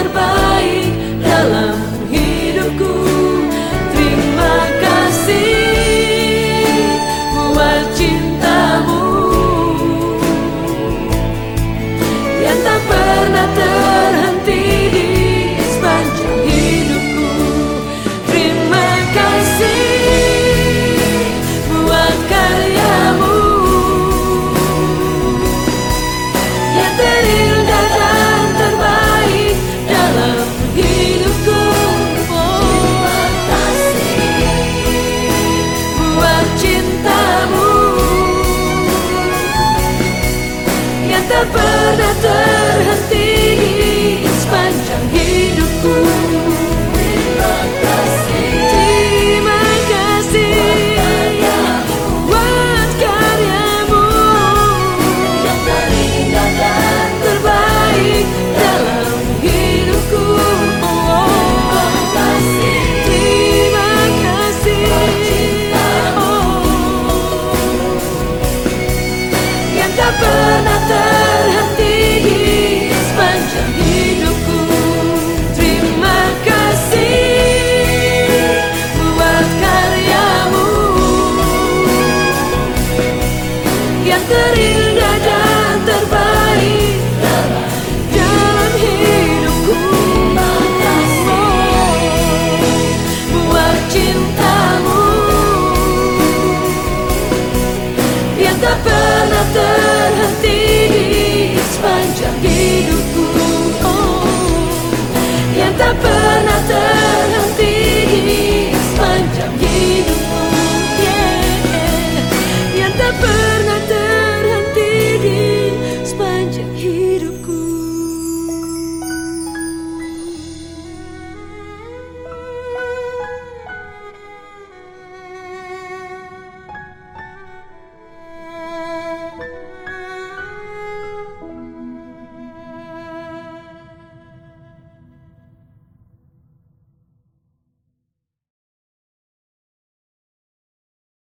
terbang pernah terjadi terindah dan terbaik dalam hidupku. Buat cinta.